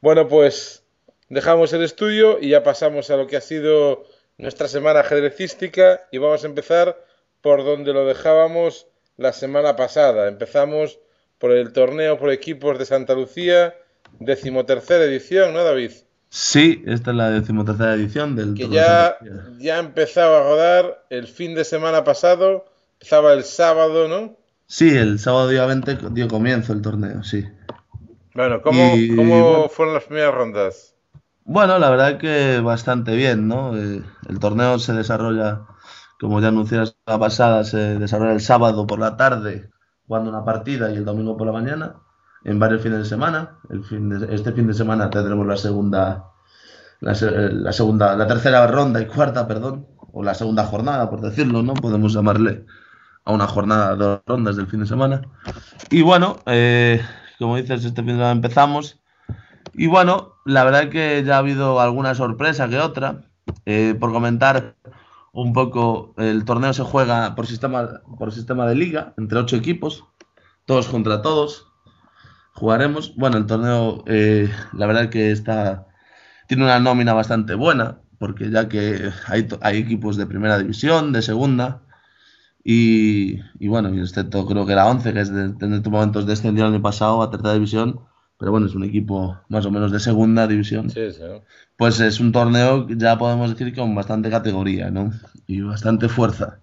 Bueno, pues dejamos el estudio y ya pasamos a lo que ha sido nuestra semana ajedrecística y vamos a empezar por donde lo dejábamos la semana pasada. Empezamos por el torneo por equipos de Santa Lucía, decimotercera edición, ¿no, David? Sí, esta es la decimotercera edición del que ya, ya empezaba a rodar el fin de semana pasado, empezaba el sábado, ¿no? Sí, el sábado día 20 dio comienzo el torneo, sí. Bueno, ¿cómo, fueron las primeras rondas? Bueno, la verdad que bastante bien, ¿no? Eh, el torneo se desarrolla, como ya anuncié la semana pasada, se desarrolla el sábado por la tarde, jugando una partida y el domingo por la mañana, en varios fines de semana. El fin este fin de semana tendremos la segunda, la, la, segunda, la tercera ronda y cuarta, perdón, o la segunda jornada, por decirlo, ¿no? Podemos llamarle a una jornada de dos rondas del fin de semana. Y bueno, eh, como dices, este fin de semana empezamos. Y bueno, la verdad que ya ha habido alguna sorpresa que otra. Eh, por comentar un poco, el torneo se juega por sistema, por sistema de liga, entre ocho equipos, todos contra todos. Jugaremos. Bueno, el torneo, eh, la verdad que está, tiene una nómina bastante buena, porque ya que hay, hay equipos de primera división, de segunda, y, y, bueno, excepto creo que era 11, que es de, en estos momentos descendió el año pasado a tercera división, pero bueno, es un equipo más o menos de segunda división. Sí, sí. Pues es un torneo, ya podemos decir, con bastante categoría, ¿no? Y bastante fuerza.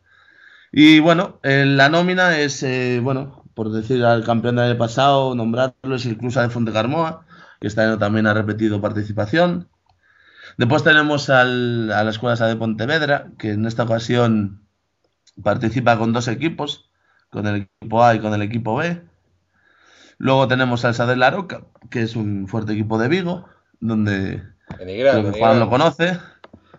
Y bueno, la nómina es, eh, bueno, por decir al campeón del año pasado, nombrarlo es el Clusa de Fontecarmoa, que este año también ha repetido participación. Después tenemos al, a la Escuela de Pontevedra, que en esta ocasión participa con dos equipos, con el equipo A y con el equipo B. Luego tenemos al Sadel La Roca, que es un fuerte equipo de Vigo, donde Juan lo conoce,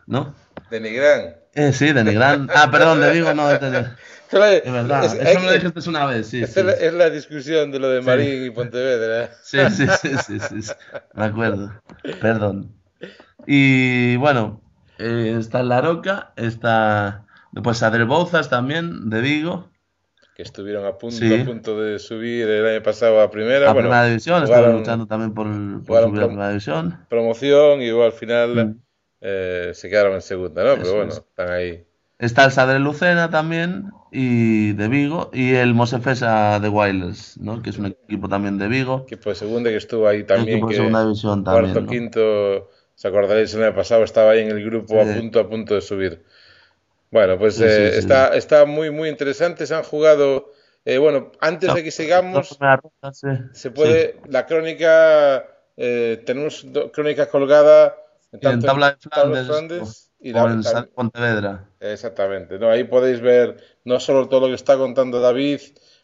¿no? De Nigrán. Eh, sí, de Nigrán. Ah, perdón, de Vigo, no. De, de, es verdad, eso me lo dijiste una vez, sí. sí. Es, la, discusión de lo de Marín y Pontevedra. Sí, sí, sí, sí, sí, sí, me acuerdo. Perdón. Y bueno, eh, está La Roca, está Después Adel Bouzas también, de Vigo. Que estuvieron a punto, a punto de subir el año pasado a primera. A primera división, estaban luchando también por, por subir a primera división. Promoción y luego al final mm. eh, se quedaron en segunda, ¿no? Pero bueno, están ahí. Está el Sadre Lucena también, y de Vigo, y el Mosefesa de Wilders, ¿no? que es un equipo también de Vigo. Equipo de segunda que estuvo ahí también. Equipo de segunda división también. Cuarto, quinto, os acordaréis el año pasado, estaba ahí en el grupo a punto, a punto de subir. Bueno, pues eh, Está, está muy, muy interesante. Se han jugado. Eh, bueno, antes de que sigamos, se puede. La crónica. Eh, tenemos crónica colgada en tabla de Flandes, y la, en Pontevedra. Exactamente. No, ahí podéis ver no solo todo lo que está contando David,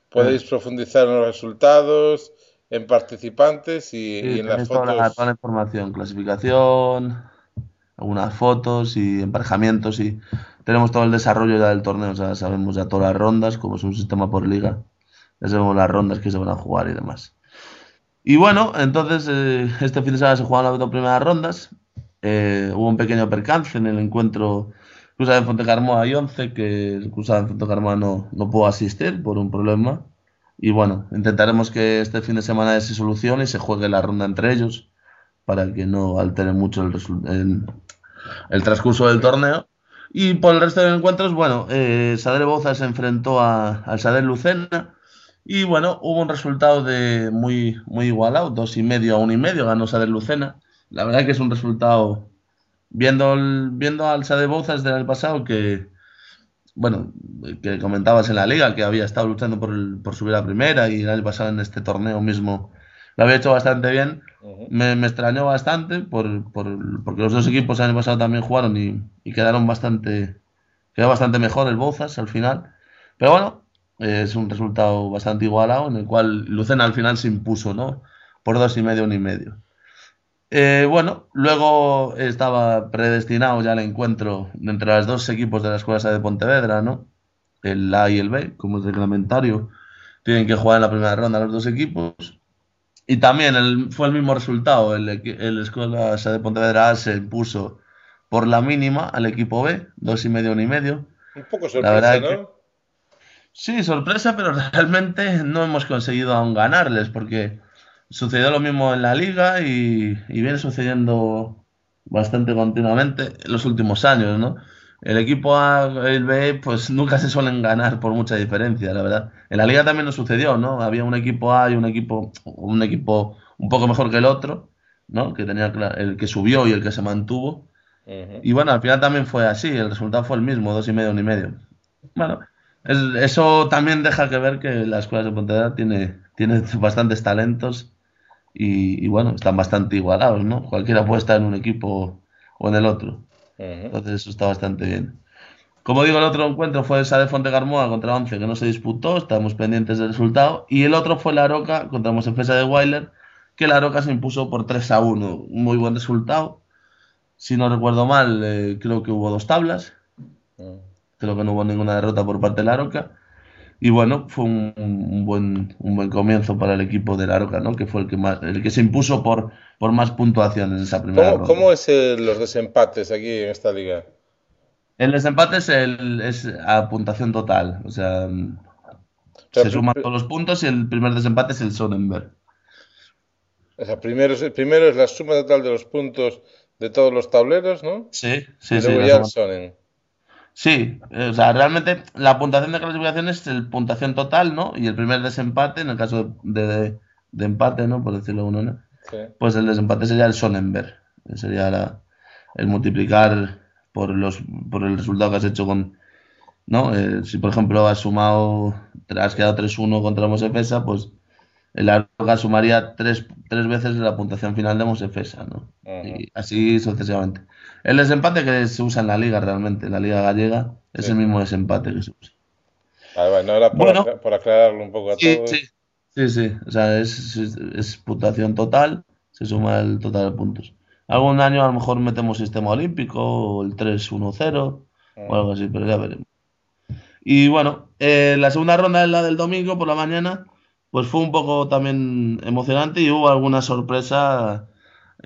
podéis profundizar en los resultados, en participantes y, en las fotos. Toda toda la información, clasificación, algunas fotos y emparejamientos y tenemos todo el desarrollo ya del torneo, o sea, sabemos ya todas las rondas, como es un sistema por liga, ya sabemos las rondas que se van a jugar y demás. Y bueno, entonces eh, este fin de semana se jugaron las dos primeras rondas. Eh, hubo un pequeño percance en el encuentro Cruzada de Fontecarmoa y 11, que el Cruzada de Fontecarmoa no, no pudo asistir por un problema. Y bueno, intentaremos que este fin de semana se solucione y se juegue la ronda entre ellos para que no altere mucho el, el, el transcurso del torneo. Y por el resto de encuentros, bueno, eh, Sadre Boza se enfrentó a, al Sadre Lucena. Y bueno, hubo un resultado de muy, muy igualado, dos y medio a uno y medio, ganó Sadre Lucena. La verdad que es un resultado, viendo, viendo al Sadre Bouzas del año pasado, que, bueno, que comentabas en la liga, que había estado luchando por, por subir a primera y el año pasado en este torneo mismo lo había hecho bastante bien. me, extrañó bastante por, porque los dos equipos el año pasado también jugaron y, quedaron bastante, quedó bastante mejor el Bozas al final. Pero bueno, es un resultado bastante igualado en el cual Lucena al final se impuso, ¿no? Por dos y medio, uno y medio. Eh, bueno, luego estaba predestinado ya el encuentro entre los dos equipos de la Escuela de Pontevedra, ¿no? El A y el B, como es reglamentario. Tienen que jugar en la primera ronda los dos equipos. Y también el, fue el mismo resultado. El, el Escuela de Pontevedra se impuso por la mínima al equipo B, dos y medio, uno y medio. Un poco sorpresa, ¿no? sí, sorpresa, pero realmente no hemos conseguido aún ganarles, porque sucedió lo mismo en la liga y, viene sucediendo bastante continuamente en los últimos años, ¿no? El equipo A, el B, pues nunca se suelen ganar por mucha diferencia, la verdad. En la liga también nos sucedió, ¿no? Había un equipo A y un equipo, un equipo un poco mejor que el otro, ¿no? Que tenía el que subió y el que se mantuvo. Y bueno, al final también fue así, el resultado fue el mismo, dos y medio, ni medio. Bueno, eso también deja que ver que la escuela de Pontevedra tiene, tiene bastantes talentos y, bueno, están bastante igualados, ¿no? Cualquiera puede estar en un equipo o en el otro. Entonces eso está bastante bien. Como digo, el otro encuentro fue esa de Fontegarmoa contra Once, que no se disputó, estamos pendientes del resultado. Y el otro fue la Roca contra Mosefesa de Weiler, que la Roca se impuso por 3 a 1. Un muy buen resultado. Si no recuerdo mal, eh, creo que hubo dos tablas. Creo que no hubo ninguna derrota por parte de la Roca. Y bueno, fue un, buen, un buen comienzo para el equipo de la Roca, ¿no? que fue el que, más, el que se impuso por, por más puntuaciones en esa primera ¿Cómo, ¿Cómo es los desempates aquí en esta liga? El desempate es, el, es a puntuación total. O sea, se suman todos los puntos y el primer desempate es el Sonnenberg. O sea, primero, primero es la suma total de los puntos de todos los tableros, ¿no? Sí, sí, y luego sí. Ya el Sonnen. Sí, o sea, realmente la puntuación de clasificación es el puntuación total, ¿no? Y el primer desempate, en el caso de, de, empate, ¿no? Por decirlo uno, ¿no? Pues el desempate sería el Sonnenberg. Sería la, el multiplicar por los por el resultado que has hecho con. ¿No? Eh, si por ejemplo has sumado, has quedado 3-1 contra Mosefesa, pues el Arroga sumaría tres, tres, veces la puntuación final de Mosefesa, ¿no? Y así sucesivamente. El desempate que se usa en la liga realmente, en la liga gallega, es el mismo desempate que se usa. Ah, bueno, era por, aclararlo un poco a todos. Sí, sí, sí. O sea, es, es, puntuación total, se suma el total de puntos. Algún año a lo mejor metemos sistema olímpico, o el 3-1-0, o algo así, pero ya veremos. Y bueno, eh, la segunda ronda es la del domingo por la mañana, pues fue un poco también emocionante y hubo alguna sorpresa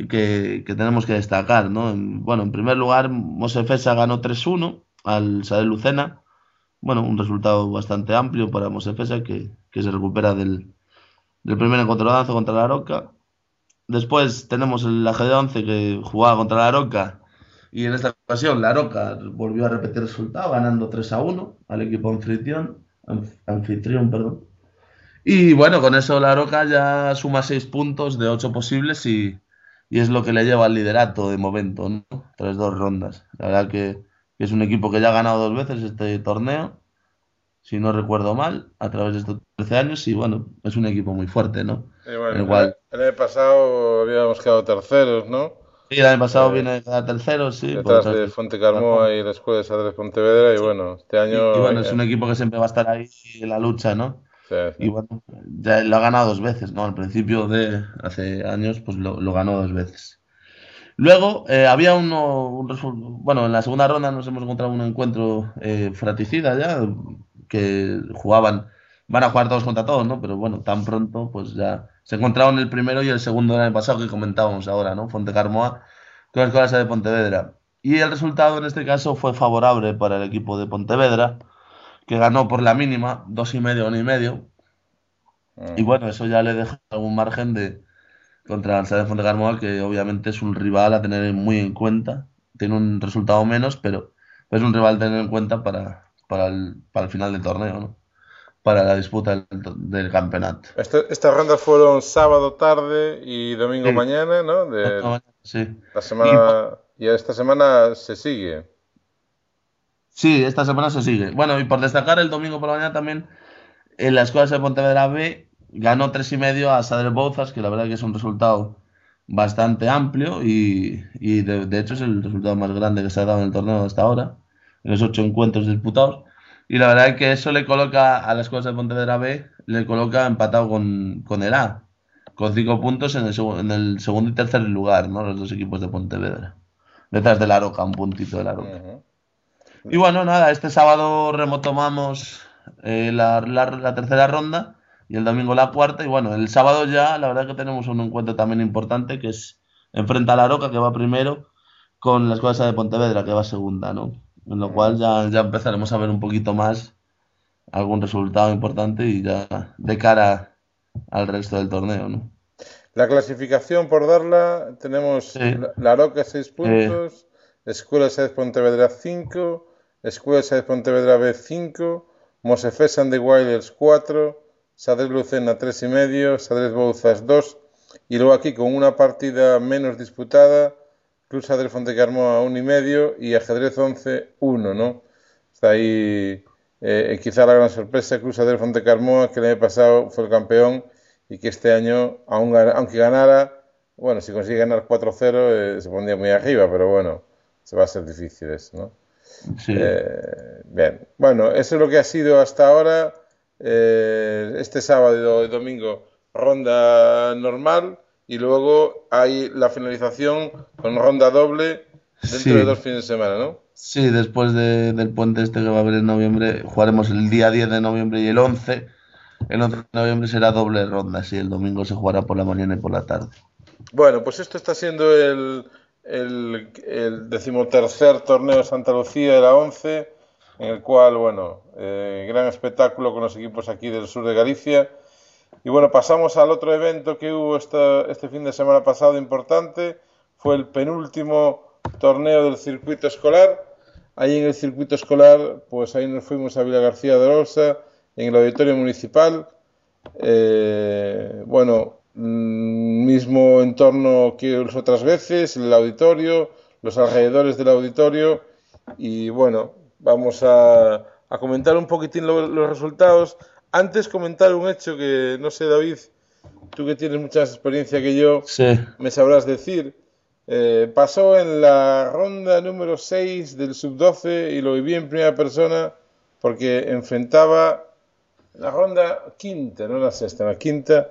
que, tenemos que destacar, ¿no? bueno, en primer lugar, Mosefesa ganó 3-1 al Sadel Lucena. Bueno, un resultado bastante amplio para Mosefesa que, que se recupera del, del primer danza contra la Roca. Después tenemos el AGD 11 que jugaba contra la Roca y en esta ocasión la Roca volvió a repetir el resultado ganando 3 1 al equipo anfitrión, anfitrión perdón. Y bueno, con eso la Roca ya suma 6 puntos de 8 posibles y, y es lo que le lleva al liderato de momento, ¿no? Tras dos rondas. La verdad que, es un equipo que ya ha ganado dos veces este torneo, si no recuerdo mal, a través de estos 13 años, y bueno, es un equipo muy fuerte, ¿no? el, año pasado habíamos quedado terceros, ¿no? Sí, el año pasado eh, viene a quedar terceros, sí. Detrás de Fonte Carmoa y la Escuela de Sadres Pontevedra, y bueno, este año... Y, bueno, es un equipo que siempre va a estar ahí en la lucha, ¿no? Y bueno, ya lo ha ganado dos veces, ¿no? Al principio de hace años, pues lo, ganó dos veces. Luego eh, había uno, un bueno, en la segunda ronda nos hemos encontrado un encuentro eh, fratricida ya, que jugaban, van a jugar todos contra todos, ¿no? Pero bueno, tan pronto, pues ya se encontraron el primero y el segundo del año pasado que comentábamos ahora, ¿no? Fonte Carmoa con la Escuela de Pontevedra. Y el resultado en este caso fue favorable para el equipo de Pontevedra que ganó por la mínima, dos y medio, uno y medio. Y bueno, eso ya le deja algún margen de contra el de Fontecarmoa, que obviamente es un rival a tener muy en cuenta. Tiene un resultado menos, pero es un rival a tener en cuenta para, para, el, para el final del torneo, ¿no? Para la disputa del, campeonato. Este, estas rondas fueron sábado tarde y domingo mañana, ¿no? sí. La semana, y esta semana se sigue. Sí, esta semana se sigue. Bueno, y por destacar, el domingo por la mañana también en la Escuela de Pontevedra B ganó tres y medio a Sadre Bouzas, que la verdad que es un resultado bastante amplio y, de, hecho es el resultado más grande que se ha dado en el torneo hasta ahora, en los ocho encuentros disputados. Y la verdad es que eso le coloca a la Escuela de Pontevedra B, le coloca empatado con, con el A, con cinco puntos en el, en el, segundo y tercer lugar, ¿no? Los dos equipos de Pontevedra. Detrás de la Roca, un puntito de la Roca. Y bueno, nada, este sábado retomamos eh, la, tercera ronda y el domingo la cuarta. Y bueno, el sábado ya la verdad que tenemos un encuentro también importante que es enfrenta a la Roca, que va primero, con la Escuela de Pontevedra, que va segunda, ¿no? En lo cual ya, ya empezaremos a ver un poquito más algún resultado importante y ya de cara al resto del torneo, ¿no? La clasificación, por darla, tenemos La, Roca 6 puntos, Escuela Sáez Pontevedra 5, Escuela Sáez Pontevedra B 5, Mosefes and the Wilders 4, Sadres Lucena 3 y medio, Sadres Bouzas 2 y luego aquí con una partida menos disputada, Club Sadres Fontecarmoa 1 y medio y Ajedrez 11 1, ¿no? Está ahí eh, quizá la gran sorpresa, Cruz Sadres Fontecarmoa que el año pasado fue el campeón y que este año, aunque ganara, bueno, si consigue ganar 4-0 eh, se pondría muy arriba, pero bueno, se va a ser difícil eso, ¿no? Sí. Eh, bien, bueno, eso es lo que ha sido hasta ahora. Eh, este sábado y domingo ronda normal y luego hay la finalización con ronda doble dentro de dos fines de semana, ¿no? Sí, después del puente este que va a haber en noviembre, jugaremos el día 10 de noviembre y el 11. El 11 de noviembre será doble ronda, sí, el domingo se jugará por la mañana y por la tarde. Bueno, pues esto está siendo el, el, el decimotercer torneo Santa Lucía de la 11 en el cual, bueno, eh, gran espectáculo con los equipos aquí del sur de Galicia. Y bueno, pasamos al otro evento que hubo este fin de semana pasado importante, fue el penúltimo torneo del circuito escolar. Ahí en el circuito escolar, pues ahí nos fuimos a Villa García de Rosa, en el auditorio municipal. Eh, bueno, mismo entorno que otras veces, el auditorio, los alrededores del auditorio. Y bueno, Vamos a, comentar un poquitín los resultados. Antes comentar un hecho que, no sé, David, tú que tienes mucha más experiencia que yo, me sabrás decir. Eh, pasó en la ronda número 6 del sub-12 y lo viví en primera persona porque enfrentaba la ronda quinta, no la sexta, la quinta,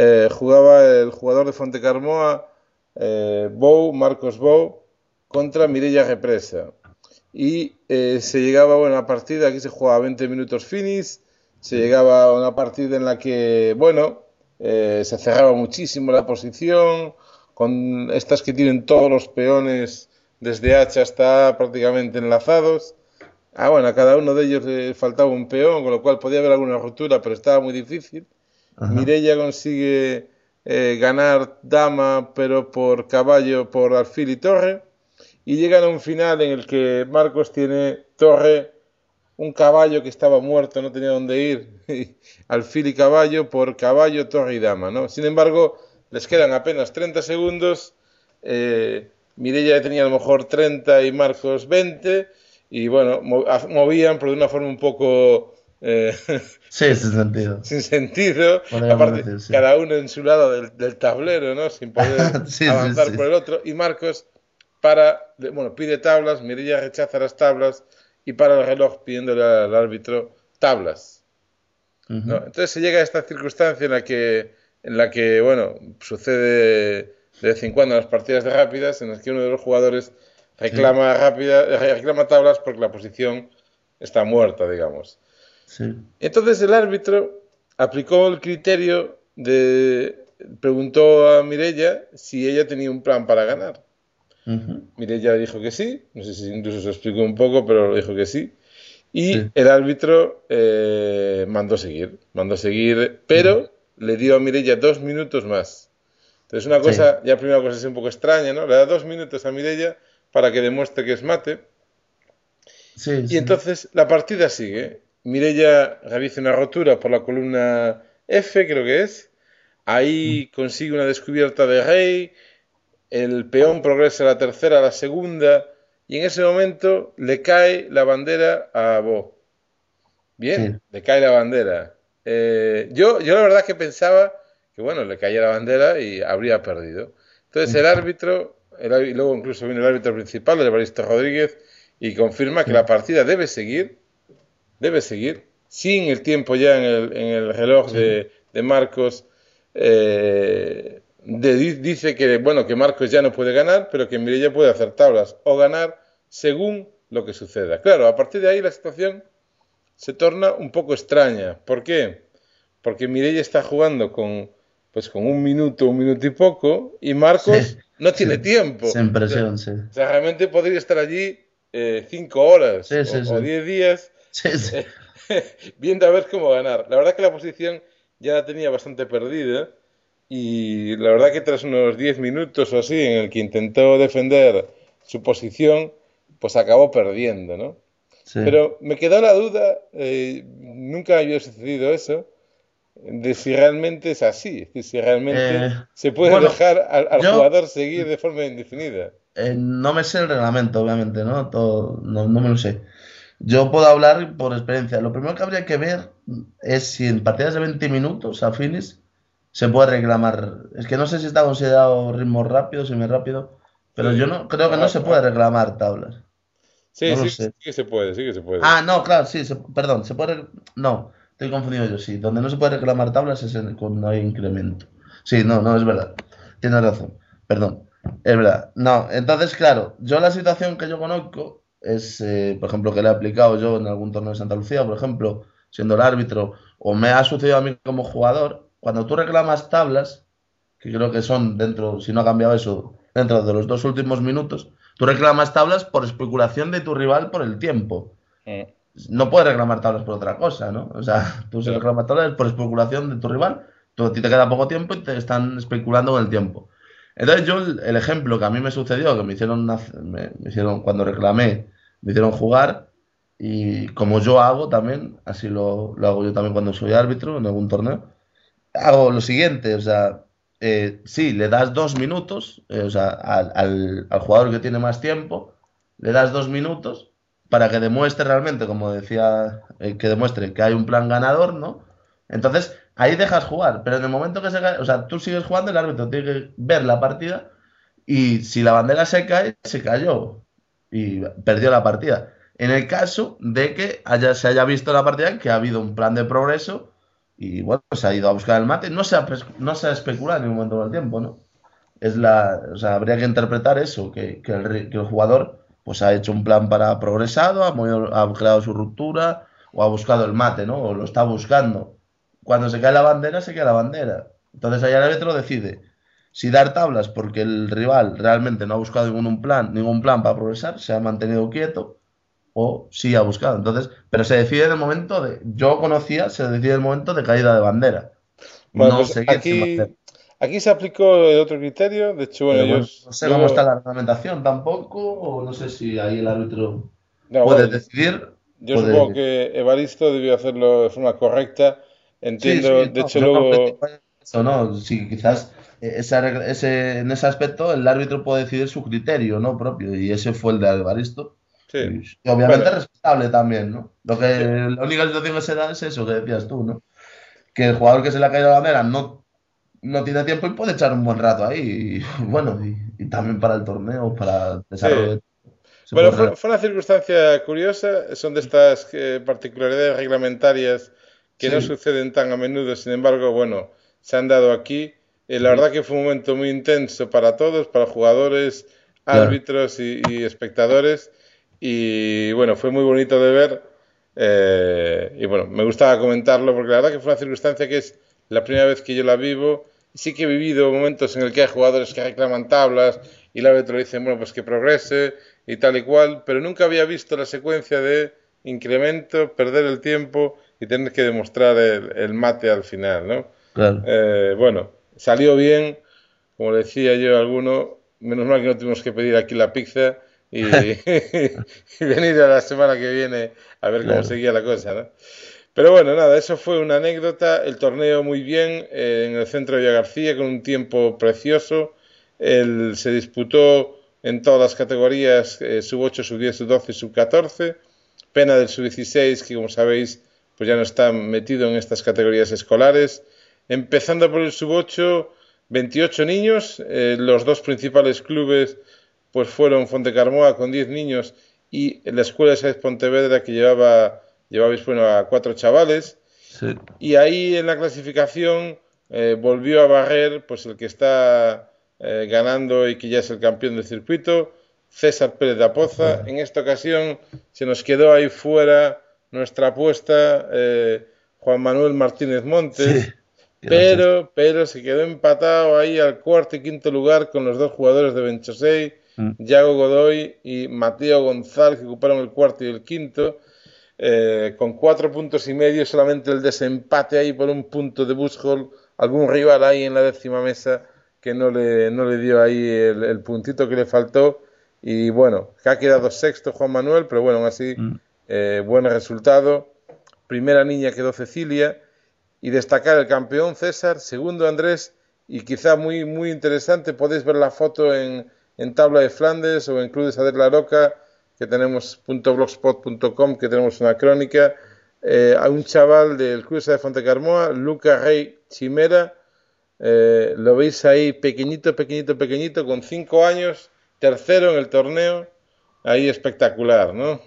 eh, jugaba el jugador de Fontecarmoa, eh, Bou, Marcos Bou, contra Mirella Represa y eh, se llegaba a una partida, aquí se jugaba 20 minutos finish, se llegaba a una partida en la que, bueno, eh, se cerraba muchísimo la posición, con estas que tienen todos los peones desde H hasta prácticamente enlazados. Ah, bueno, a cada uno de ellos le faltaba un peón, con lo cual podía haber alguna ruptura, pero estaba muy difícil. Mirella consigue eh, ganar dama, pero por caballo, por alfil y torre y llegan a un final en el que Marcos tiene torre, un caballo que estaba muerto, no tenía dónde ir, alfil y caballo por caballo, torre y dama, ¿no? Sin embargo, les quedan apenas 30 segundos, eh, Mirella tenía a lo mejor 30 y Marcos 20, y bueno, movían, pero de una forma un poco... Eh, sí, sin sentido. sin sentido. Aparte, cada uno en su lado del, tablero, ¿no? Sin poder avanzar por el otro. Y Marcos para, bueno, pide tablas, Mirilla rechaza las tablas y para el reloj pidiéndole al árbitro tablas. Entonces se llega a esta circunstancia en la que, en la que bueno, sucede de vez en cuando en las partidas de rápidas en las que uno de los jugadores reclama rápida, reclama tablas porque la posición está muerta, digamos. Entonces el árbitro aplicó el criterio de preguntó a Mirella si ella tenía un plan para ganar. Mire, ya dijo que sí, no sé si incluso se explicó un poco, pero dijo que sí. Y el árbitro eh, mandó seguir, mandó seguir, pero le dio a Mirella dos minutos más. Entonces, una cosa, ya primera cosa es un poco extraña, ¿no? Le da dos minutos a Mirella para que demuestre que es mate. y entonces la partida sigue. Mirella realiza una rotura por la columna F, creo que es. Ahí mm. consigue una descubierta de rey, el peón progresa a la tercera, a la segunda, y en ese momento le cae la bandera a Bo. Bien, le cae la bandera. Eh, yo, yo la verdad que pensaba que bueno, le caía la bandera y habría perdido. Entonces el árbitro, el, luego incluso viene el árbitro principal, el Evaristo Rodríguez, y confirma que la partida debe seguir, debe seguir, sin el tiempo ya en el, en el reloj de, de Marcos. Eh, dice que, bueno, que Marcos ya no puede ganar, pero que Mirella puede hacer tablas o ganar según lo que suceda. Claro, a partir de ahí la situación se torna un poco extraña. ¿Por qué? Porque Mirella está jugando con, pues con un minuto, un minuto y poco, y Marcos no tiene tiempo. Sin presión, sí. O sea, realmente podría estar allí eh, cinco horas o, o, diez días viendo a ver cómo ganar. La verdad que la posición ya la tenía bastante perdida y la verdad que tras unos 10 minutos o así en el que intentó defender su posición, pues acabó perdiendo, ¿no? Pero me quedó la duda, eh, nunca había sucedido eso, de si realmente es así, si realmente eh, se puede dejar al, jugador seguir de forma indefinida. Eh, no me sé el reglamento, obviamente, ¿no? Todo, no, no me lo sé. Yo puedo hablar por experiencia. Lo primero que habría que ver es si en partidas de 20 minutos a fines se puede reclamar. Es que no sé si está considerado ritmo rápido, semi rápido, pero yo no creo que no se puede reclamar tablas. Sí, sí, sí, que se puede, sí que se puede. Ah, no, claro, sí, perdón, se puede. No, estoy confundido yo, sí. Donde no se puede reclamar tablas es cuando hay incremento. Sí, no, no, es verdad. Tienes razón, perdón. Es verdad. No, entonces, claro, yo la situación que yo conozco es, eh, por ejemplo, que le he aplicado yo en algún torneo de Santa Lucía, por ejemplo, siendo el árbitro, o me ha sucedido a mí como jugador, cuando tú reclamas tablas, que creo que son dentro, si no ha cambiado eso, dentro de los dos últimos minutos, tú reclamas tablas por especulación de tu rival por el tiempo. No puedes reclamar tablas por otra cosa, ¿no? O sea, tú se reclamas tablas por especulación de tu rival, tú, a ti te queda poco tiempo y te están especulando con el tiempo. Entonces yo el, ejemplo que a mí me sucedió, que me hicieron, me, hicieron cuando reclamé, me hicieron jugar, y como yo hago también, así lo, hago yo también cuando soy árbitro en algún torneo, hago lo siguiente, o sea, eh, sí, le das dos minutos, eh, o sea, al, al, jugador que tiene más tiempo, le das dos minutos para que demuestre realmente, como decía, eh, que demuestre que hay un plan ganador, ¿no? Entonces, ahí dejas jugar, pero en el momento que se cae, o sea, tú sigues jugando, el árbitro tiene que ver la partida y si la bandera se cae, se cayó y perdió la partida. En el caso de que haya, se haya visto la partida que ha habido un plan de progreso y bueno, se ha ido a buscar el mate, no se ha, no se ha en ningún momento del tiempo, ¿no? Es la, o sea, habría que interpretar eso, que, que, el, que el jugador pues ha hecho un plan para progresado, ha, ha creado su ruptura o ha buscado el mate, ¿no? O lo está buscando cuando se cae la bandera, se cae la bandera. Entonces ahí el árbitro decide si dar tablas porque el rival realmente no ha buscado ningún plan, ningún plan para progresar, se ha mantenido quieto, o sí ha buscado. Entonces, pero se decide en el momento de, yo conocía, se decide en el momento de caída de bandera. Bueno, pues aquí, aquí se aplicó el otro criterio, de hecho, bueno, no sé cómo está la reglamentación tampoco, o no sé si ahí el árbitro puede decidir. Yo supongo que Evaristo debió hacerlo de forma correcta Entiendo, de hecho luego... no, sí, quizás ese, en ese aspecto el árbitro puede decidir su criterio, ¿no? Propio, y ese fue el de Alvaristo. Sí. Y, obviamente respetable también, ¿no? Lo que, La única situación que se da es eso que decías tú, ¿no? Que el jugador que se le ha caído la bandera no, no tiene tiempo y puede echar un buen rato ahí. Y, bueno, y, también para el torneo, para el desarrollo. Bueno, fue, una circunstancia curiosa, son de estas eh, particularidades reglamentarias que no suceden tan a menudo, sin embargo, bueno, se han dado aquí. Eh, la verdad que fue un momento muy intenso para todos, para jugadores, árbitros y, espectadores. Y bueno, fue muy bonito de ver. Eh, y bueno, me gustaba comentarlo porque la verdad que fue una circunstancia que es la primera vez que yo la vivo. Sí que he vivido momentos en el que hay jugadores que reclaman tablas y el árbitro dice, bueno, pues que progrese y tal y cual, pero nunca había visto la secuencia de incremento, perder el tiempo y tener que demostrar el, mate al final, ¿no? Eh, bueno, salió bien, como decía yo a alguno, menos mal que no tuvimos que pedir aquí la pizza y, venir a la semana que viene a ver cómo seguía la cosa, ¿no? Pero bueno, nada, eso fue una anécdota. El torneo muy bien eh, en el centro de Villa García con un tiempo precioso. El, se disputó en todas las categorías, eh, sub 8, sub 10, sub 12 y sub 14. Pena del sub 16, que como sabéis pues ya no está metido en estas categorías escolares. Empezando por el sub-8, 28 niños, eh, los dos principales clubes pues fueron Fontecarmoa con 10 niños y la Escuela de Sáenz Pontevedra que llevaba, llevabais bueno, a cuatro chavales. Y ahí en la clasificación eh, volvió a barrer pues el que está eh, ganando y que ya es el campeón del circuito, César Pérez de Apoza. En esta ocasión se nos quedó ahí fuera nuestra apuesta eh, Juan Manuel Martínez Montes, pero, pero se quedó empatado ahí al cuarto y quinto lugar con los dos jugadores de Benchosei, mm. Yago Godoy y Mateo González, que ocuparon el cuarto y el quinto. Eh, con cuatro puntos y medio, solamente el desempate ahí por un punto de Bushol algún rival ahí en la décima mesa que no le, no le dio ahí el, puntito que le faltó. Y bueno, que ha quedado sexto Juan Manuel, pero bueno, aún así, mm. Eh, buen resultado. Primera niña quedó Cecilia. Y destacar el campeón César, segundo Andrés, y quizá muy, muy interesante, podéis ver la foto en, en Tabla de Flandes o en Club de Sader La Roca, que tenemos .blogspot.com, que tenemos una crónica. Eh, a un chaval del Club de Fontecarmoa, Luca Rey Chimera, eh, lo veis ahí pequeñito, pequeñito, pequeñito, con cinco años, tercero en el torneo, ahí espectacular, ¿no?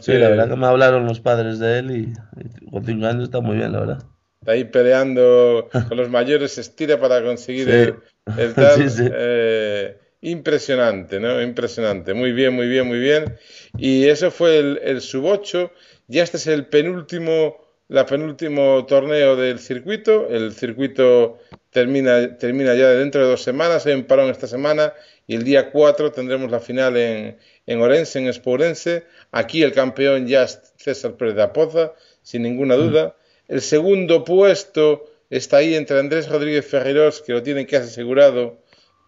Sí, la verdad que me hablaron los padres de él y, con cinco años está muy bien, la verdad. Está ahí peleando con los mayores, se estira para conseguir el, tal. Eh, impresionante, ¿no? Impresionante. Muy bien, muy bien, muy bien. Y eso fue el, el sub 8. Ya este es el penúltimo la penúltimo torneo del circuito. El circuito termina, termina ya dentro de dos semanas. Hay un parón esta semana y el día 4 tendremos la final en, en Orense, en Espourense. Aquí el campeón ya es César Pérez de Apoza, sin ninguna mm. duda. El segundo puesto está ahí entre Andrés Rodríguez Ferreros, que lo tiene casi asegurado,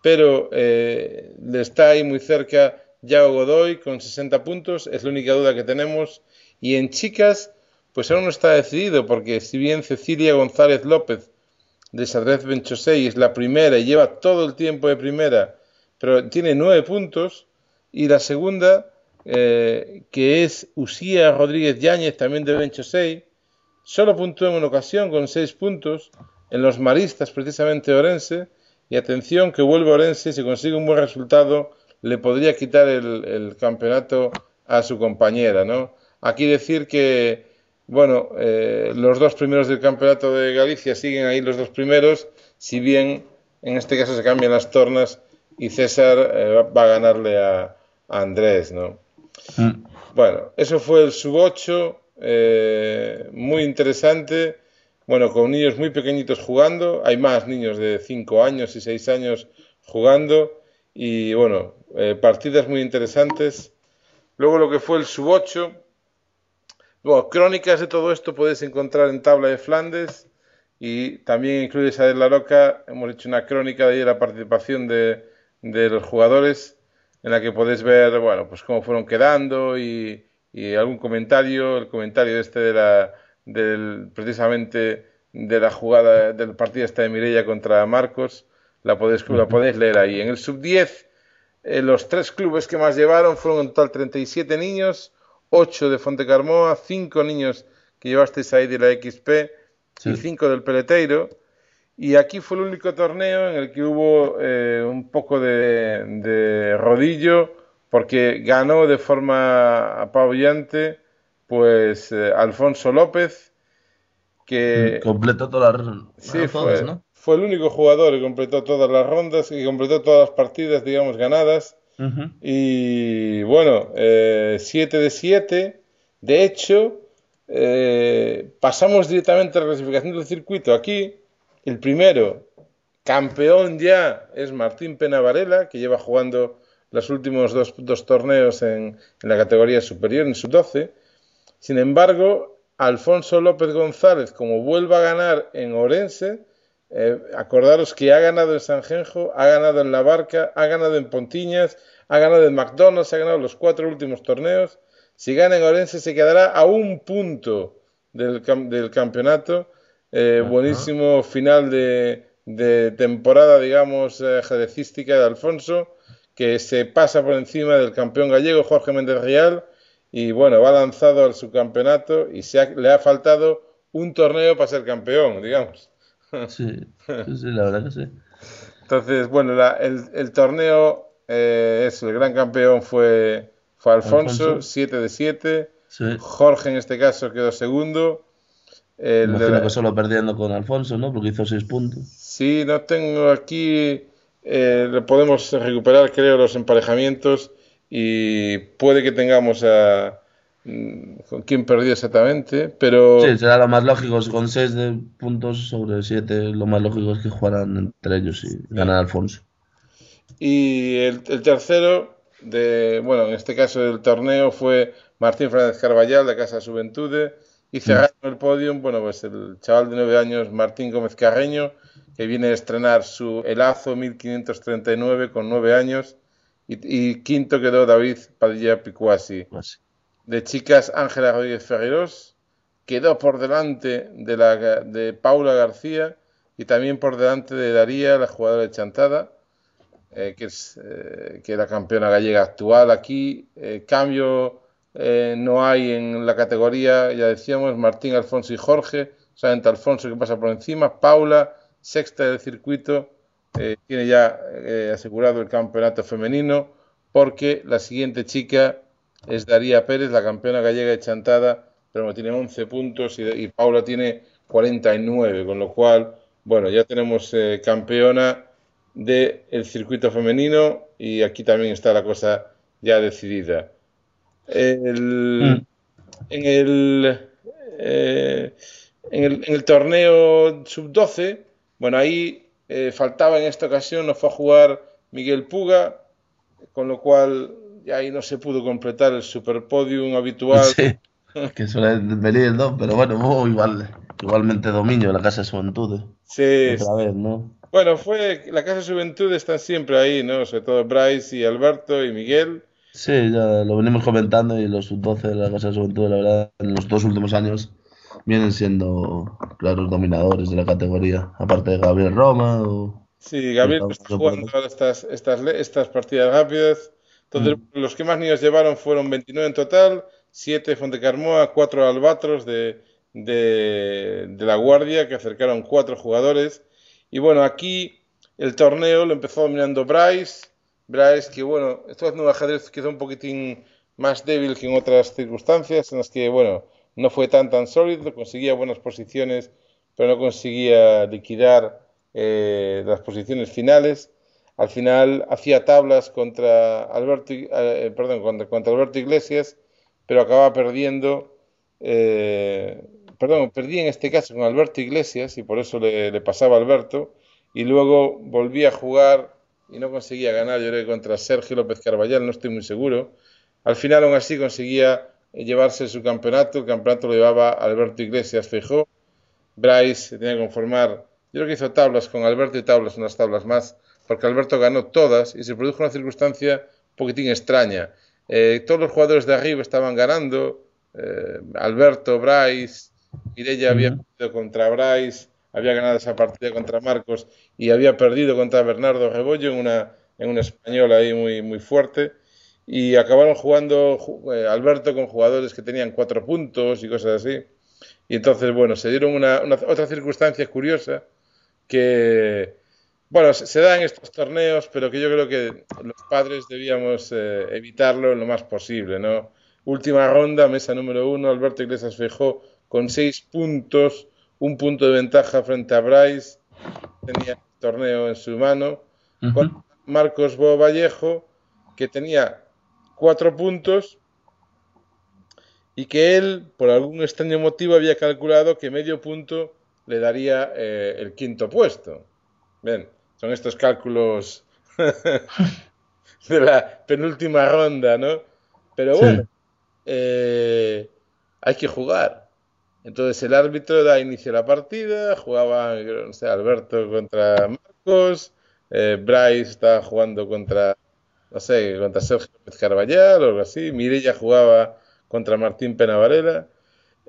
pero eh, le está ahí muy cerca Yago Godoy con 60 puntos, es la única duda que tenemos. Y en chicas, pues aún no está decidido, porque si bien Cecilia González López de Sadrez Benchosei es la primera y lleva todo el tiempo de primera, pero tiene nueve puntos, y la segunda, eh, que es Usía Rodríguez Yáñez, también de Benchosei, solo puntuó en una ocasión con seis puntos, en los maristas precisamente Orense, y atención que vuelve Orense, si consigue un buen resultado, le podría quitar el, el campeonato a su compañera, ¿no? Aquí decir que bueno, eh, los dos primeros del campeonato de Galicia siguen ahí los dos primeros, si bien en este caso se cambian las tornas y César eh, va a ganarle a, Andrés, ¿no? Mm. Bueno, eso fue el sub 8, eh, muy interesante, bueno, con niños muy pequeñitos jugando, hay más niños de 5 años y 6 años jugando y bueno, partidas muy interesantes. Luego lo que fue el sub 8, bueno, crónicas de todo esto puedes encontrar en Tabla de Flandes y también incluye de La Roca. Hemos hecho una crónica de la participación de, los jugadores en la que podéis ver, bueno, pues cómo fueron quedando y, algún comentario, el comentario este de la, del, precisamente de la jugada del partido esta de Mireia contra Marcos, la podéis, la podéis leer ahí. En el sub 10, eh, los tres clubes que más llevaron fueron en total 37 niños, 8 de Fontecarmoa, 5 niños que llevasteis ahí de la XP y 5 del Peleteiro. Y aquí fue el único torneo en el que hubo eh, un poco de, rodillo, porque ganó de forma apabullante pues eh, Alfonso López, que... Completó todas las sí, fue, ¿no? fue el único jugador que completó todas las rondas y completó todas las partidas, digamos, ganadas. Y bueno, 7 eh, de 7. De hecho, eh, pasamos directamente a la clasificación del circuito. Aquí, el primero, campeón ya, es Martín Pena Varela, que lleva jugando los últimos dos, dos torneos en, en, la categoría superior, en sub-12. Sin embargo, Alfonso López González, como vuelva a ganar en Orense, eh, acordaros que ha ganado en San Genjo, ha ganado en La Barca, ha ganado en Pontiñas, ha ganado en McDonald's, ha ganado los cuatro últimos torneos. Si gana en Orense se quedará a un punto del, campeonato. Eh, buenísimo final de, temporada, digamos, eh, ajedrecística de Alfonso, que se pasa por encima del campeón gallego Jorge Méndez Real y bueno, va lanzado al subcampeonato y se le ha faltado un torneo para ser campeón, digamos. Sí, sí, la verdad que sí. Entonces, bueno, el, torneo, eh, es el gran campeón fue, fue Alfonso, 7 de 7. Jorge en este caso quedó segundo. El de solo perdiendo con Alfonso, ¿no? Porque hizo 6 puntos. Sí, no tengo aquí, eh, podemos recuperar creo los emparejamientos y puede que tengamos a, con quién perdió exactamente, pero... Sí, será lo más lógico, con 6 puntos sobre 7, lo más lógico es que jugaran entre ellos y ganar Alfonso. Y el, tercero, de bueno, en este caso del torneo fue Martín Fernández Carballal, de Casa Juventude, Y cerrando el podio, bueno, pues el chaval de 9 años, Martín Gómez Carreño, que viene a estrenar su Elazo 1539 con 9 años. Y, quinto quedó David Padilla Picuasi. De chicas, Ángela Rodríguez Ferreros quedó por delante de, la, de Paula García y también por delante de Daría, la jugadora de Chantada, eh, que es eh, que la campeona gallega actual aquí. Eh, cambio no hay en la categoría, ya decíamos, Martín, Alfonso y Jorge, solamente Alfonso que pasa por encima, Paula, sexta del circuito, tiene ya asegurado el campeonato femenino, porque la siguiente chica es Daría Pérez, la campeona gallega de Chantada, pero tiene 11 puntos y, y Paula tiene 49, con lo cual bueno, ya tenemos eh, campeona del circuito femenino y aquí también está la cosa ya decidida. Mm. en, el, eh, en, el, en, el, torneo sub-12, bueno, ahí eh, faltaba en esta ocasión, no fue a jugar Miguel Puga, con lo cual ya ahí no se pudo completar el superpodium habitual. Sí, que suele venir el dos, pero bueno, igual, igualmente dominio de la Casa de Juventud. Sí. Bueno, fue la Casa de Juventud están siempre ahí, ¿no? Sobre todo Bryce y Alberto y Miguel. Sí, ya lo venimos comentando y los 12 de la Casa de Juventud, la verdad, en los dos últimos años vienen siendo claros dominadores de la categoría, aparte de Gabriel Roma. O... Sí, Gabriel está jugando estas, estas, estas partidas rápidas. Entonces, mm. los que más niños llevaron fueron 29 en total, 7 Fontecarmoa, 4 Albatros de, de, la Guardia, que acercaron cuatro jugadores. Y bueno, aquí el torneo lo empezó dominando Bryce. Bryce, que bueno, esto es un ajedrez quizá un poquitín más débil que en otras circunstancias, en las que, bueno, no fue tan tan sólido, conseguía buenas posiciones, pero no conseguía liquidar eh, las posiciones finales. Al final hacía tablas contra Alberto, eh, perdón, contra, Alberto Iglesias, pero acababa perdiendo eh, perdón, perdí en este caso con Alberto Iglesias y por eso le, pasaba a Alberto. Y luego volví a jugar y no conseguía ganar, yo creo que contra Sergio López Carballal, no estoy muy seguro. Al final, aún así, conseguía llevarse su campeonato. El campeonato lo llevaba Alberto Iglesias Feijó. Bryce tenía que conformar. Yo creo que hizo tablas con Alberto y tablas, unas tablas más, porque Alberto ganó todas y se produjo una circunstancia un poquitín extraña. Eh, todos los jugadores de arriba estaban ganando. Eh, Alberto, Bryce, Mireia había perdido contra Bryce, había ganado esa partida contra Marcos y había perdido contra Bernardo Rebollo en una, en un español ahí muy, muy fuerte. Y acabaron jugando eh, Alberto con jugadores que tenían cuatro puntos y cosas así. Y entonces, bueno, se dieron una, otra circunstancia curiosa que, bueno, se, da en estos torneos, pero que yo creo que los padres debíamos eh, evitarlo lo más posible, ¿no? Última ronda, mesa número uno, Alberto Iglesias Feijó con seis puntos, un punto de ventaja frente a Bryce, tenía el torneo en su mano, con Marcos Bo Vallejo, que tenía cuatro puntos y que él, por algún extraño motivo, había calculado que medio punto le daría eh, el quinto puesto. Ven, son estos cálculos de la penúltima ronda, ¿no? Pero bueno, eh, hay que jugar. Entonces el árbitro da inicio a la partida, jugaba no sé, Alberto contra Marcos, eh, Bryce estaba jugando contra, no sé, contra Sergio López Carballal o algo así, Mirella jugaba contra Martín Pena Varela,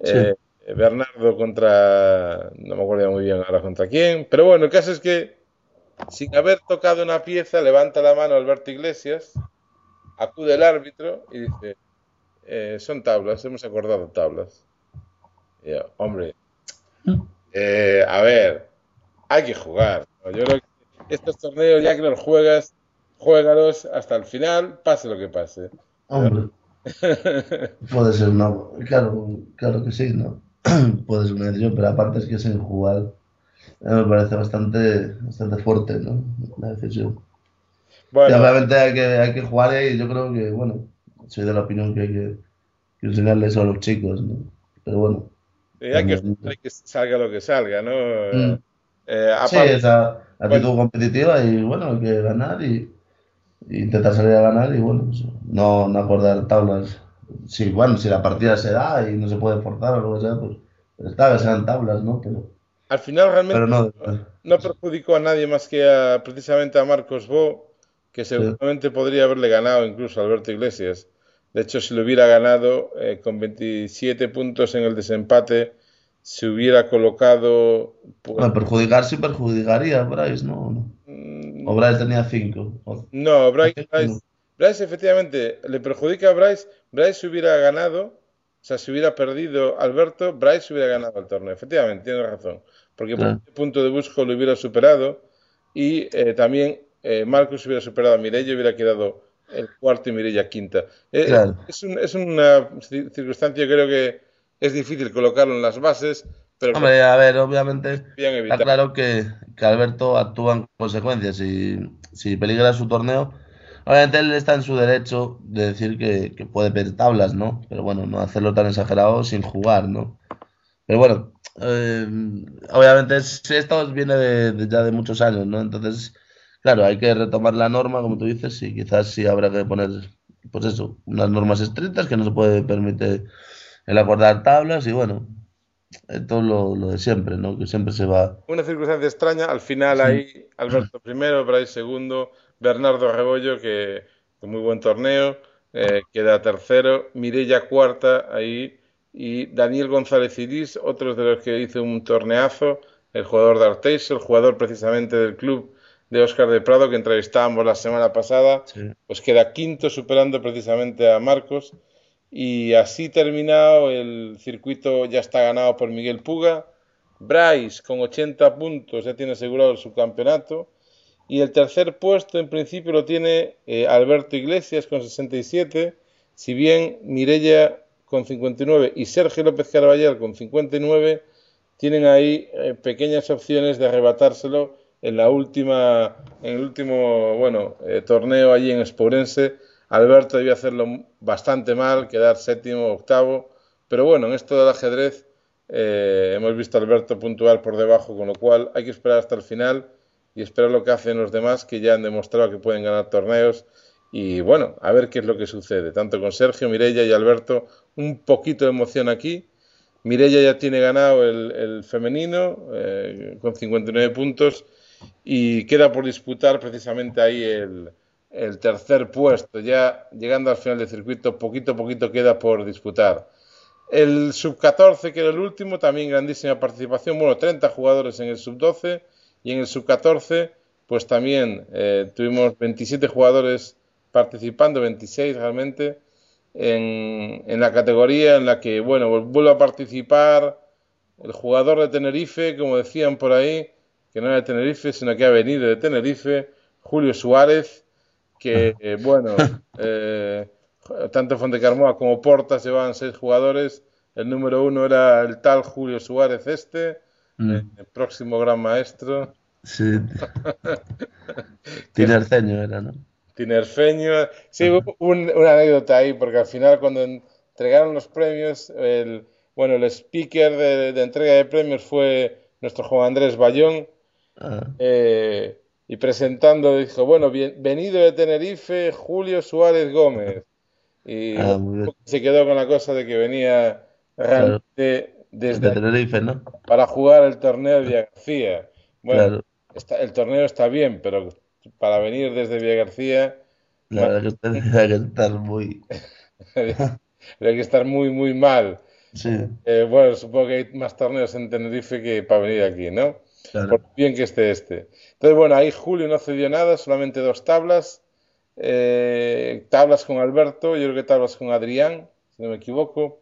eh, Bernardo contra, no me acuerdo muy bien ahora contra quién, pero bueno, el caso es que sin haber tocado una pieza, levanta la mano Alberto Iglesias, acude el árbitro y dice, eh, son tablas, hemos acordado tablas hombre, mm. eh, a ver, hay que jugar. Yo creo que estos torneos, ya que los juegas, juégalos hasta el final, pase lo que pase. Hombre. Puede ser una. Claro, claro que sí, ¿no? Puede ser una decisión, pero aparte es que sin jugar me parece bastante, bastante fuerte, ¿no? La decisión. Bueno. obviamente hay que, hay que jugar y yo creo que, bueno, soy de la opinión que hay que, que enseñarles a los chicos, ¿no? Pero bueno, hay, que, salga lo que salga, ¿no? Mm. Eh, sí, esa actitud competitiva y bueno, hay que ganar y, intentar salir a ganar y bueno, no, no acordar tablas si, bueno, si la partida se da y no se puede forzar o lo que sea, pues está, sean tablas, ¿no? Pero, Al final realmente no, perjudicó a nadie más que a, precisamente a Marcos Bo, que seguramente podría haberle ganado incluso a Alberto Iglesias. De hecho, si lo hubiera ganado eh, con 27 puntos en el desempate, se hubiera colocado. Bueno, perjudicar sí perjudicaría a Bryce, ¿no? Mm. ¿O Bryce tenía 5? No, Bryce, Bryce, efectivamente le perjudica a Bryce. Bryce hubiera ganado, o sea, si hubiera perdido Alberto, Bryce hubiera ganado el torneo. Efectivamente, tiene razón. Porque por el punto de Busco lo hubiera superado y eh, también eh, Marcos hubiera superado a Mireille, hubiera quedado el cuarto y Mirella quinta. Eh, es, es, una circunstancia, creo que es difícil colocarlo en las bases. Pero Hombre, a ver, obviamente está claro que, que, Alberto actúa en consecuencias. Si, si peligra su torneo, obviamente él está en su derecho de decir que, que puede pedir tablas, ¿no? Pero bueno, no hacerlo tan exagerado sin jugar, ¿no? Pero bueno, eh, obviamente esto viene de, ya de muchos años, ¿no? Entonces Claro, hay que retomar la norma, como tú dices, y quizás sí habrá que poner, pues eso, unas normas estrictas que no se puede permitir el acordar tablas y bueno, todo lo, lo, de siempre, ¿no? Que siempre se va. Una circunstancia extraña, al final hay Alberto I, Bryce segundo, Bernardo Rebollo, que muy buen torneo, eh, queda tercero, Mirella cuarta ahí, y Daniel González Iris, otro de los que hizo un torneazo, el jugador de Arteis, el jugador precisamente del club de Oscar de Prado que entrevistábamos la semana pasada, pues queda quinto superando precisamente a Marcos. Y así terminado el circuito ya está ganado por Miguel Puga, Bryce con 80 puntos ya tiene asegurado su campeonato. Y el tercer puesto en principio lo tiene eh, Alberto Iglesias con 67, si bien Mirella con 59 y Sergio López Caraballal con 59 tienen ahí eh, pequeñas opciones de arrebatárselo en la última, en el último, bueno, eh, torneo allí en Espourense, Alberto debió hacerlo bastante mal, quedar séptimo, octavo, pero bueno, en esto del ajedrez eh, hemos visto a Alberto puntual por debajo, con lo cual hay que esperar hasta el final y esperar lo que hacen los demás que ya han demostrado que pueden ganar torneos y bueno, a ver qué es lo que sucede, tanto con Sergio, Mirella y Alberto, un poquito de emoción aquí. Mirella ya tiene ganado el, femenino eh, con 59 puntos y queda por disputar precisamente ahí el, tercer puesto. Ya llegando al final del circuito, poquito a poquito queda por disputar. El sub-14, que era el último, también grandísima participación. Bueno, 30 jugadores en el sub-12 y en el sub-14, pues también eh, tuvimos 27 jugadores participando, 26 realmente, en, en, la categoría en la que, bueno, vuelve a participar el jugador de Tenerife, como decían por ahí, que no era de Tenerife, sino que ha venido de Tenerife, Julio Suárez, que, eh, bueno, eh, tanto Fontecarmoa como Portas llevaban seis jugadores, el número uno era el tal Julio Suárez este, mm. el próximo gran maestro. Sí. Tinerfeño era, ¿no? Tinerfeño. Sí, hubo una anécdota ahí, porque al final cuando entregaron los premios, el, bueno, el speaker de, de entrega de premios fue nuestro Juan Andrés Bayón, Ah. Eh, y presentando dijo, bueno, venido de Tenerife, Julio Suárez Gómez. Y ah, se quedó con la cosa de que venía realmente desde Tenerife, ¿no? para jugar el torneo de García. Bueno, el torneo está bien, pero para venir desde Villa García... Claro, que tendría que estar muy... que estar muy, muy mal. Eh, bueno, supongo que hay más torneos en Tenerife que para venir aquí, ¿no? Por bien que esté este. Entonces, bueno, ahí Julio no cedió nada, solamente dos tablas. Eh, tablas con Alberto, yo creo que tablas con Adrián, si no me equivoco.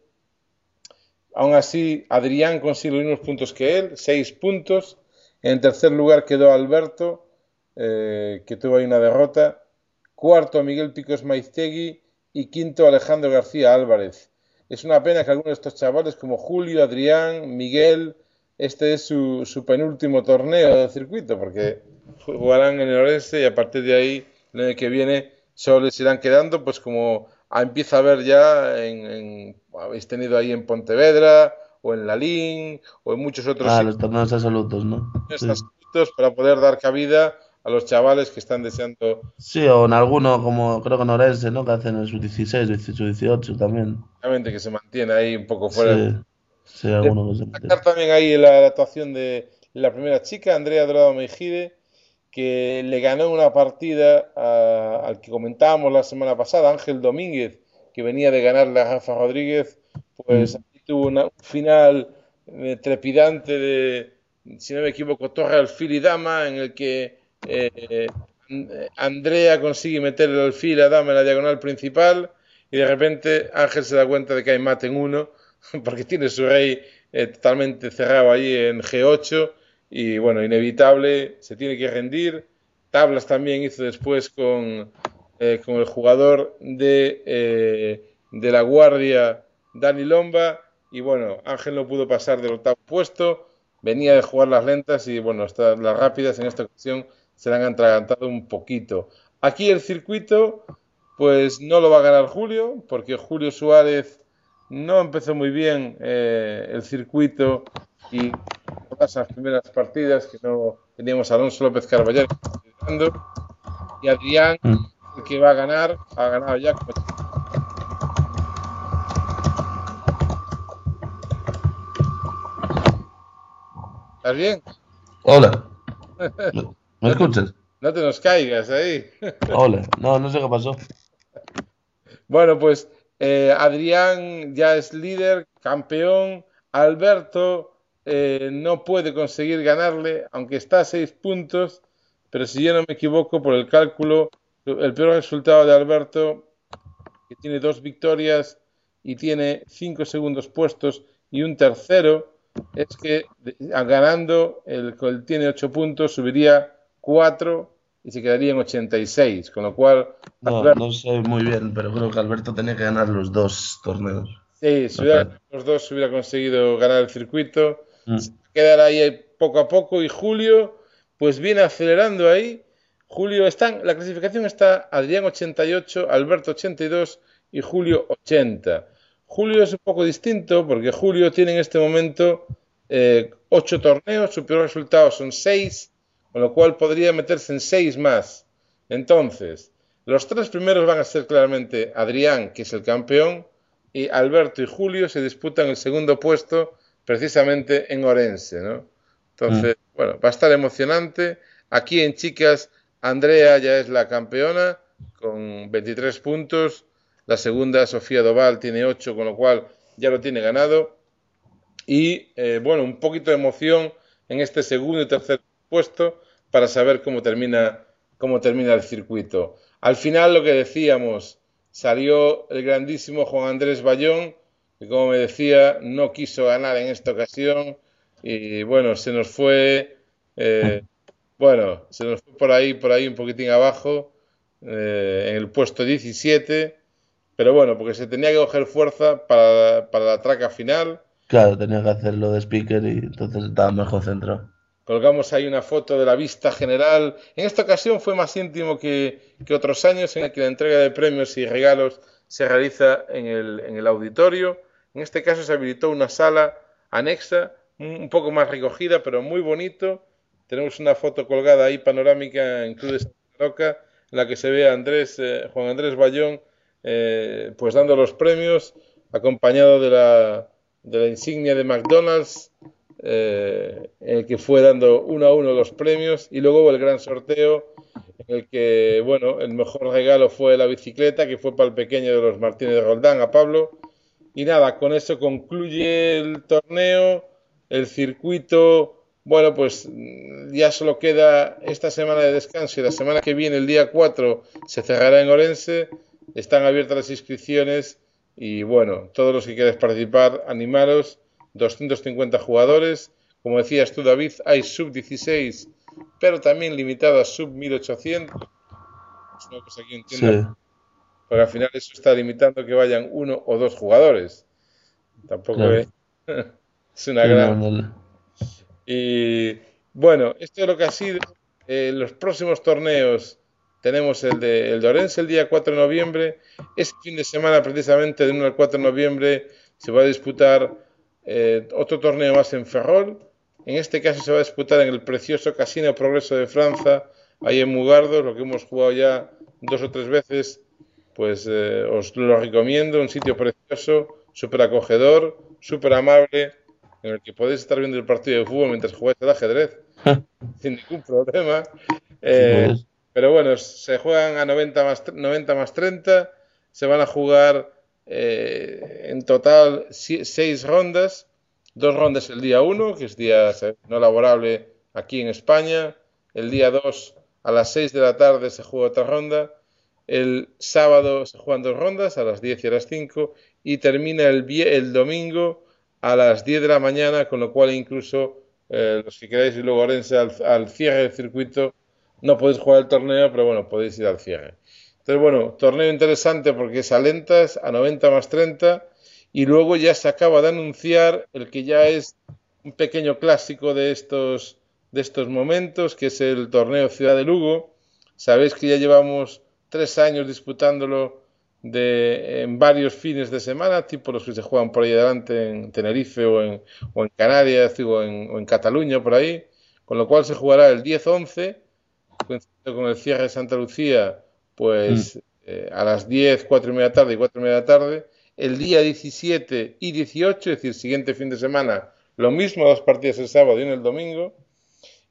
Aún así, Adrián consigue los mismos puntos que él, seis puntos. En tercer lugar quedó Alberto, eh, que tuvo ahí una derrota. Cuarto, Miguel Picos Maiztegui. Y quinto, Alejandro García Álvarez. Es una pena que algunos de estos chavales, como Julio, Adrián, Miguel, este es su, su penúltimo torneo del circuito, porque jugarán en el oeste y a partir de ahí, el año que viene, solo les irán quedando, pues como empieza a ver ya, en, habéis tenido ahí en Pontevedra, o en Lalín, o en muchos otros. Ah, los torneos absolutos, ¿no? Absolutos para poder dar cabida a los chavales que están deseando. Sí, o en alguno, como creo que en Orense, ¿no? Que hacen el sub-16, 18, 18 también. Obviamente que se mantiene ahí un poco fuera. Sí, sí alguno que se mantiene. también ahí la, actuación de la primera chica, Andrea Dorado Mejide, que le ganó una partida al que comentábamos la semana pasada, Ángel Domínguez, que venía de ganarle a Rafa Rodríguez, pues mm. tuvo un final eh, trepidante de, si no me equivoco, Torre Alfil y Dama, en el que eh, Andrea consigue meter el alfil a Dama en la diagonal principal y de repente Ángel se da cuenta de que hay mate en uno porque tiene su rey eh, totalmente cerrado ahí en G8 y bueno, inevitable, se tiene que rendir. Tablas también hizo después con, eh, con el jugador de, de la Guardia, Dani Lomba, y bueno, Ángel no pudo pasar del octavo puesto, venía de jugar las lentas y bueno, las rápidas en esta ocasión se le han atragantado un poquito. Aquí el circuito, pues no lo va a ganar Julio, porque Julio Suárez no empezó muy bien eh, el circuito y todas las primeras partidas que no teníamos a Alonso López Carballero y Adrián, mm. el que va a ganar, ha ganado ya ¿Estás bien? Hola. ¿Me escuchas? No te nos caigas ahí. Hola, no, no sé qué pasó. Bueno, pues eh, Adrián ya es líder, campeón. Alberto eh, no puede conseguir ganarle, aunque está a seis puntos. Pero si yo no me equivoco, por el cálculo, el peor resultado de Alberto, que tiene dos victorias y tiene cinco segundos puestos y un tercero, es que ganando, el, él tiene ocho puntos, subiría 4 y se quedaría en 86, con lo cual... No, sé muy bien, pero creo que Alberto tenía que ganar los dos torneos. Sí, si hubiera, los dos hubiera conseguido ganar el circuito, mm. quedará ahí poco a poco y Julio pues viene acelerando ahí. Julio está, la clasificación está Adrián 88, Alberto 82 y Julio 80. Julio es un poco distinto porque Julio tiene en este momento eh, 8 torneos, su peor resultado son 6 con lo cual podría meterse en seis más. Entonces, los tres primeros van a ser claramente Adrián, que es el campeón, y Alberto y Julio se disputan el segundo puesto precisamente en Orense, ¿no? Entonces, mm. bueno, va a estar emocionante. Aquí en chicas, Andrea ya es la campeona con 23 puntos. La segunda, Sofía Doval, tiene 8, con lo cual ya lo tiene ganado. Y, eh, bueno, un poquito de emoción en este segundo y tercer puesto para saber cómo termina, cómo termina el circuito. Al final, lo que decíamos, salió el grandísimo Juan Andrés Bayón, que como me decía, no quiso ganar en esta ocasión y bueno, se nos fue, eh, bueno, se nos fue por ahí, por ahí un poquitín abajo, eh, en el puesto 17, pero bueno, porque se tenía que coger fuerza para, para la traca final. Claro, tenía que hacerlo de speaker y entonces estaba mejor centrado. Colgamos ahí una foto de la vista general. En esta ocasión fue más íntimo que, otros años en el que la entrega de premios y regalos se realiza en el, auditorio. En este caso se habilitó una sala anexa, un poco más recogida, pero muy bonito. Tenemos una foto colgada ahí panorámica en Club de Santa Roca, en la que se ve a eh, Juan Andrés Bayón, eh, pues dando los premios, acompañado de la insignia de McDonald's, eh, en el que fue dando uno a uno los premios y luego el gran sorteo en el que, bueno, el mejor regalo fue la bicicleta que fue para el pequeño de los Martínez de Roldán, a Pablo. Y nada, con eso concluye el torneo, el circuito, bueno, pues ya solo queda esta semana de descanso y la semana que viene, el día 4, se cerrará en Orense. Están abiertas las inscripciones y bueno, todos los que quieran participar, animaros 250 jugadores. Como decías tú, David, hay sub-16, pero también limitado a sub-1800. Es una cosa que entiendo. Porque al final eso está limitando que vayan uno o dos jugadores. Tampoco es, una gran. Y bueno, esto es lo que ha sido. En los próximos torneos tenemos el de, el de Orense el día 4 de noviembre. Este fin de semana, precisamente, de 1 al 4 de noviembre, se va a disputar eh, otro torneo más en Ferrol. En este caso se va a disputar en el precioso Casino Progreso de Francia, ahí en Mugardo, lo que hemos jugado ya dos o tres veces, pues eh, os lo recomiendo, un sitio precioso, súper acogedor, súper amable, en el que podéis estar viendo el partido de fútbol mientras jugáis al ajedrez, sin ningún problema. Eh, pero bueno, se juegan a 90 más, 90 más 30, se van a jugar eh, en total seis rondas, dos rondas el día 1, que es día no laborable aquí en España, el día 2 a las 6 de la tarde se juega otra ronda, el sábado se juegan dos rondas, a las 10 y a las 5, y termina el, domingo a las 10 de la mañana, con lo cual incluso eh, los que queráis ir luego al, al cierre del circuito no podéis jugar el torneo, pero bueno, podéis ir al cierre. Entonces, bueno, torneo interesante porque es a lentas, a 90 más 30, y luego ya se acaba de anunciar el que ya es un pequeño clásico de estos, de estos momentos, que es el torneo Ciudad de Lugo. Sabéis que ya llevamos tres años disputándolo en varios fines de semana, tipo los que se juegan por ahí adelante en Tenerife o en, Canarias o en, o Cataluña, por ahí, con lo cual se jugará el 10-11, con el cierre de Santa Lucía, pues mm. eh, a las 10, 4 y media tarde y 4 y media tarde, el día 17 y 18, es decir, siguiente fin de semana, lo mismo, dos partidos el sábado y en el domingo,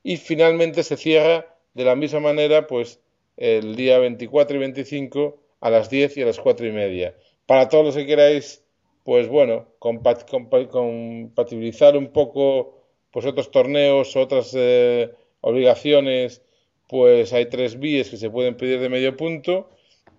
y finalmente se cierra de la misma manera, pues el día 24 y 25 a las 10 y a las 4 y media. Para todos los que queráis, pues bueno, compatibilizar un poco pues otros torneos, otras eh, obligaciones, pues hay tres vías que se pueden pedir de medio punto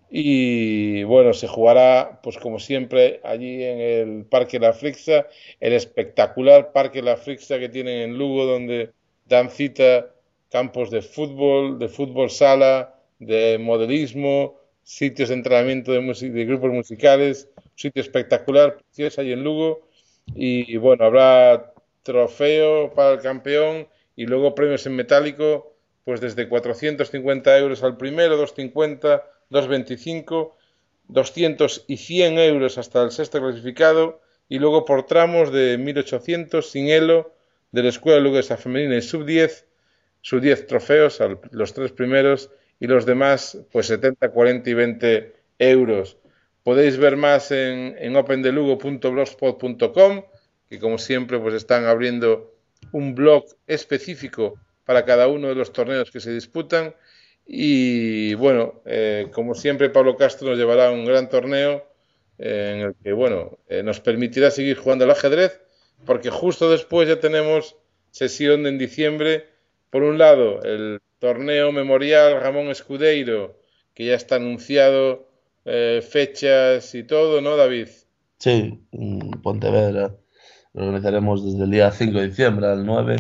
y bueno, se jugará, pues como siempre, allí en el Parque La Frixa, el espectacular Parque La Frixa que tienen en Lugo, donde dan cita campos de fútbol, de fútbol sala, de modelismo, sitios de entrenamiento de, grupos musicales, sitio espectacular, precioso ahí en Lugo. Y bueno, habrá trofeo para el campeón y luego premios en metálico, pues desde 450 euros al primero, 250 225, 200 y 100 euros hasta el sexto clasificado y luego por tramos de 1800 sin elo de la Escuela Luguesa Femenina y Sub-10, Sub-10 trofeos, los tres primeros y los demás pues 70, 40 y 20 euros. Podéis ver más en, en opendelugo.blogspot.com que como siempre pues están abriendo un blog específico para cada uno de los torneos que se disputan y bueno, eh, como siempre, Pablo Castro nos llevará a un gran torneo eh, en el que, bueno, eh, nos permitirá seguir jugando al ajedrez, porque justo después ya tenemos sesión en diciembre. Por un lado, el torneo memorial Ramón Escudeiro, que ya está anunciado, fechas y todo, ¿no, David? Sí, Pontevedra. Lo organizaremos desde el día 5 de diciembre al 9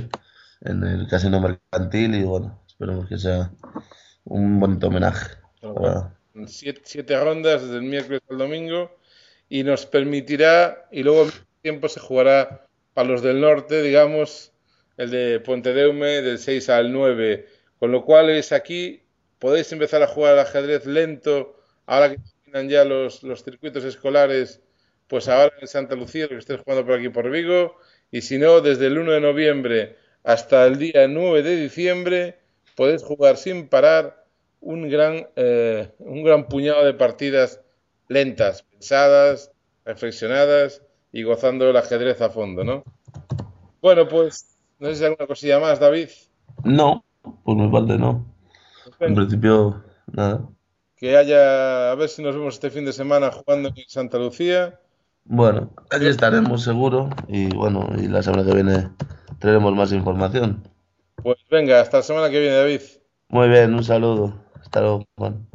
en el Casino Mercantil y bueno, esperemos que sea un bonito homenaje. siete, rondas desde el miércoles al domingo y nos permitirá, y luego el tiempo se jugará para los del norte, digamos, el de Pontedeume del 6 al 9, con lo cual es aquí, podéis empezar a jugar al ajedrez lento, ahora que terminan ya los, los circuitos escolares, pues ahora en Santa Lucía, que estéis jugando por aquí por Vigo, y si no, desde el 1 de noviembre hasta el día 9 de diciembre, podéis jugar sin parar un gran, eh, un gran puñado de partidas lentas, pensadas, reflexionadas y gozando el ajedrez a fondo, ¿no? Bueno, pues, no sé si hay alguna cosilla más, David. No, pues me falta no. En principio, nada. Que haya, a ver si nos vemos este fin de semana jugando en Santa Lucía. Bueno, allí estaremos seguro y bueno, y la semana que viene traeremos más información. Pues venga, hasta la semana que viene, David. Muy bien, un saludo. Hasta luego, Juan.